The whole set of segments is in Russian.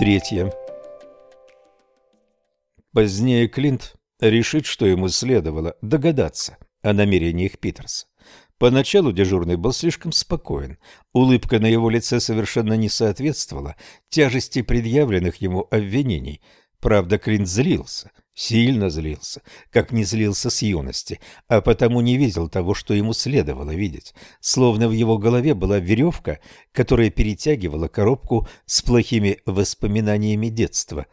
Третье. Позднее Клинт решит, что ему следовало догадаться о намерениях Питерса. Поначалу дежурный был слишком спокоен. Улыбка на его лице совершенно не соответствовала тяжести предъявленных ему обвинений. Правда, Клинт злился, сильно злился, как не злился с юности, а потому не видел того, что ему следовало видеть. Словно в его голове была веревка, которая перетягивала коробку с плохими воспоминаниями детства.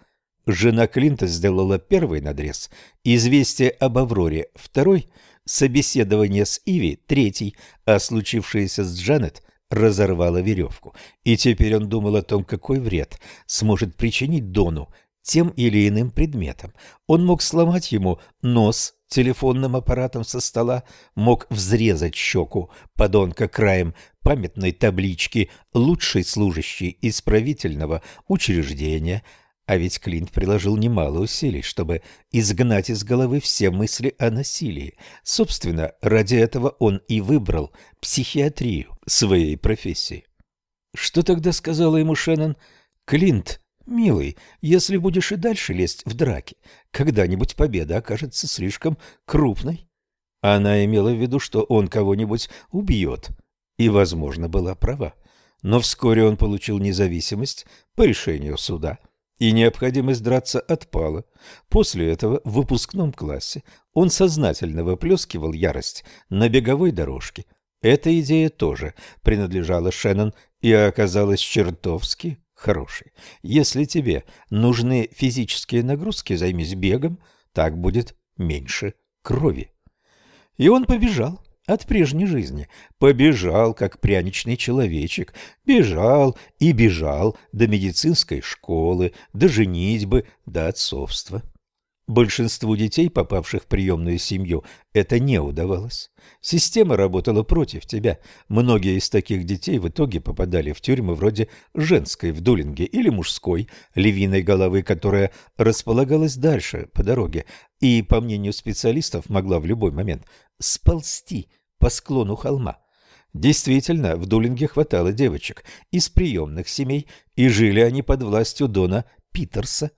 Жена Клинта сделала первый надрез, известие об Авроре – второй – Собеседование с Иви, третий, а случившееся с Джанет разорвало веревку. И теперь он думал о том, какой вред сможет причинить Дону тем или иным предметом. Он мог сломать ему нос телефонным аппаратом со стола, мог взрезать щеку подонка краем памятной таблички «Лучший служащий исправительного учреждения», а ведь Клинт приложил немало усилий, чтобы изгнать из головы все мысли о насилии. Собственно, ради этого он и выбрал психиатрию своей профессии. Что тогда сказала ему Шеннон? «Клинт, милый, если будешь и дальше лезть в драки, когда-нибудь победа окажется слишком крупной». Она имела в виду, что он кого-нибудь убьет, и, возможно, была права. Но вскоре он получил независимость по решению суда – и необходимость драться отпала. После этого в выпускном классе он сознательно выплескивал ярость на беговой дорожке. Эта идея тоже принадлежала Шеннон и оказалась чертовски хорошей. Если тебе нужны физические нагрузки, займись бегом, так будет меньше крови. И он побежал от прежней жизни. Побежал, как пряничный человечек. Бежал и бежал до медицинской школы, до женитьбы, до отцовства. Большинству детей, попавших в приемную семью, это не удавалось. Система работала против тебя. Многие из таких детей в итоге попадали в тюрьмы вроде женской в Дулинге или мужской, львиной головы, которая располагалась дальше по дороге и, по мнению специалистов, могла в любой момент сползти по склону холма. Действительно, в Дулинге хватало девочек из приемных семей, и жили они под властью Дона Питерса.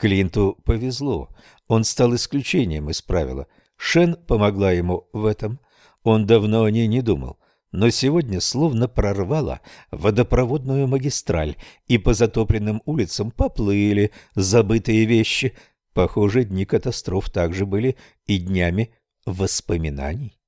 Клинту повезло, он стал исключением из правила. Шен помогла ему в этом. Он давно о ней не думал, но сегодня словно прорвало водопроводную магистраль, и по затопленным улицам поплыли забытые вещи. Похоже, дни катастроф также были и днями воспоминаний.